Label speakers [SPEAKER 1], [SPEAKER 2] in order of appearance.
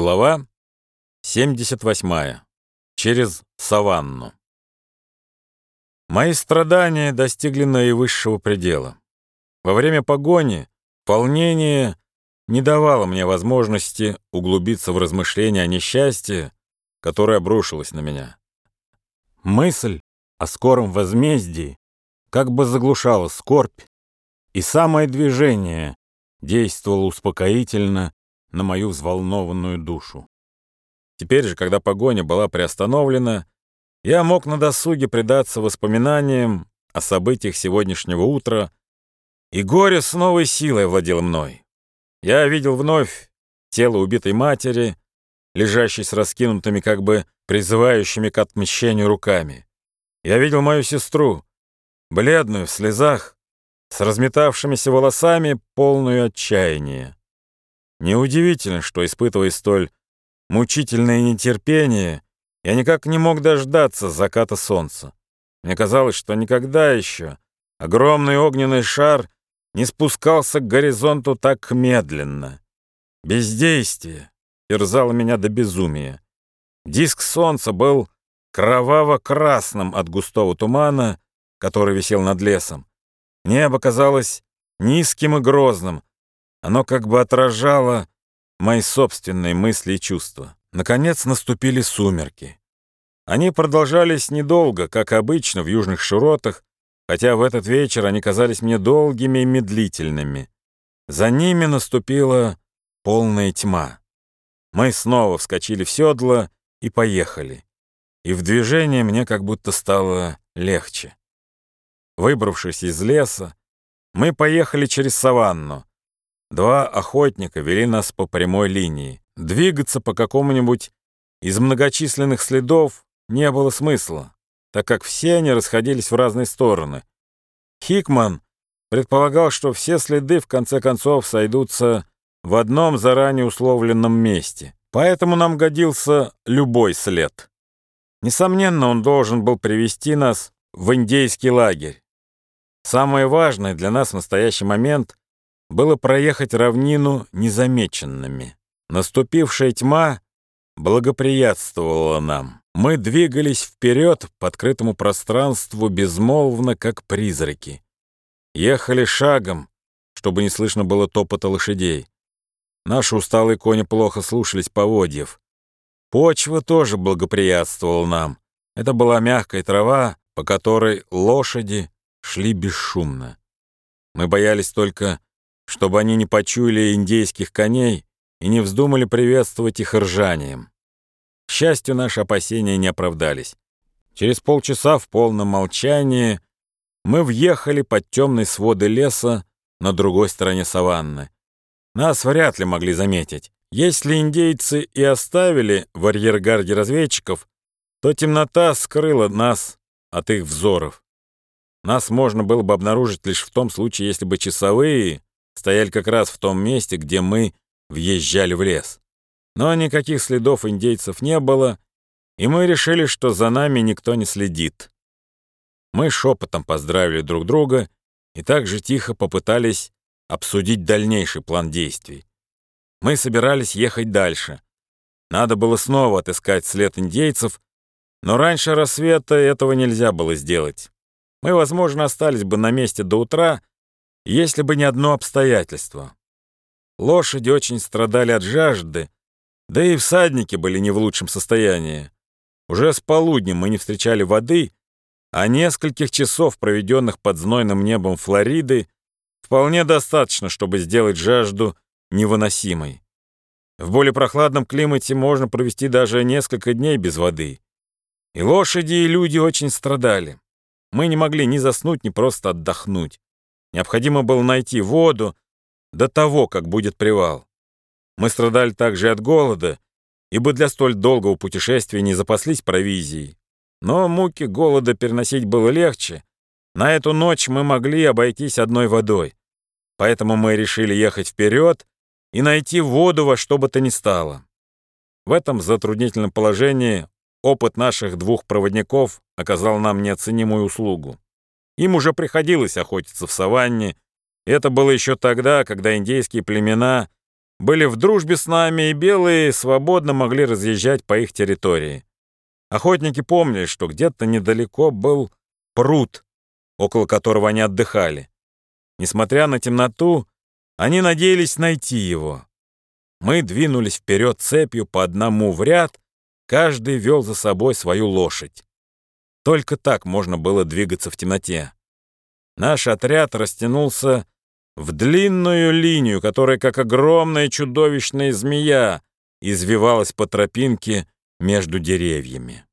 [SPEAKER 1] Глава 78. Через саванну. Мои страдания достигли наивысшего предела. Во время погони волнение не давало мне возможности углубиться в размышления о несчастье, которое обрушилось на меня. Мысль о скором возмездии как бы заглушала скорбь, и самое движение действовало успокоительно на мою взволнованную душу. Теперь же, когда погоня была приостановлена, я мог на досуге предаться воспоминаниям о событиях сегодняшнего утра, и горе с новой силой владело мной. Я видел вновь тело убитой матери, лежащей с раскинутыми, как бы призывающими к отмщению руками. Я видел мою сестру, бледную, в слезах, с разметавшимися волосами, полную отчаяния. Неудивительно, что, испытывая столь мучительное нетерпение, я никак не мог дождаться заката солнца. Мне казалось, что никогда еще огромный огненный шар не спускался к горизонту так медленно. Бездействие терзало меня до безумия. Диск солнца был кроваво-красным от густого тумана, который висел над лесом. Небо казалось низким и грозным, оно как бы отражало мои собственные мысли и чувства. Наконец наступили сумерки. Они продолжались недолго, как обычно в южных широтах, хотя в этот вечер они казались мне долгими и медлительными. За ними наступила полная тьма. Мы снова вскочили в седло и поехали. И в движении мне как будто стало легче. Выбравшись из леса, мы поехали через саванну, Два охотника вели нас по прямой линии. Двигаться по какому-нибудь из многочисленных следов не было смысла, так как все они расходились в разные стороны. Хикман предполагал, что все следы в конце концов сойдутся в одном заранее условленном месте. Поэтому нам годился любой след. Несомненно, он должен был привести нас в индейский лагерь. Самое важное для нас в настоящий момент было проехать равнину незамеченными. Наступившая тьма благоприятствовала нам. Мы двигались вперед по открытому пространству безмолвно, как призраки. Ехали шагом, чтобы не слышно было топота лошадей. Наши усталые кони плохо слушались поводьев. Почва тоже благоприятствовала нам. Это была мягкая трава, по которой лошади шли бесшумно. Мы боялись только чтобы они не почуяли индейских коней и не вздумали приветствовать их ржанием. К счастью, наши опасения не оправдались. Через полчаса в полном молчании мы въехали под темные своды леса на другой стороне саванны. Нас вряд ли могли заметить. Если индейцы и оставили в арьергарде разведчиков, то темнота скрыла нас от их взоров. Нас можно было бы обнаружить лишь в том случае, если бы часовые стояли как раз в том месте, где мы въезжали в лес. Но никаких следов индейцев не было, и мы решили, что за нами никто не следит. Мы шепотом поздравили друг друга и также тихо попытались обсудить дальнейший план действий. Мы собирались ехать дальше. Надо было снова отыскать след индейцев, но раньше рассвета этого нельзя было сделать. Мы, возможно, остались бы на месте до утра, если бы не одно обстоятельство. Лошади очень страдали от жажды, да и всадники были не в лучшем состоянии. Уже с полудня мы не встречали воды, а нескольких часов, проведенных под знойным небом Флориды, вполне достаточно, чтобы сделать жажду невыносимой. В более прохладном климате можно провести даже несколько дней без воды. И лошади, и люди очень страдали. Мы не могли ни заснуть, ни просто отдохнуть. Необходимо было найти воду до того, как будет привал. Мы страдали также от голода, ибо для столь долгого путешествия не запаслись провизией. Но муки голода переносить было легче. На эту ночь мы могли обойтись одной водой. Поэтому мы решили ехать вперед и найти воду во что бы то ни стало. В этом затруднительном положении опыт наших двух проводников оказал нам неоценимую услугу. Им уже приходилось охотиться в саванне. Это было еще тогда, когда индейские племена были в дружбе с нами, и белые свободно могли разъезжать по их территории. Охотники помнили, что где-то недалеко был пруд, около которого они отдыхали. Несмотря на темноту, они надеялись найти его. Мы двинулись вперед цепью по одному в ряд, каждый вел за собой свою лошадь. Только так можно было двигаться в темноте. Наш отряд растянулся в длинную линию, которая, как огромная чудовищная змея, извивалась по тропинке между деревьями.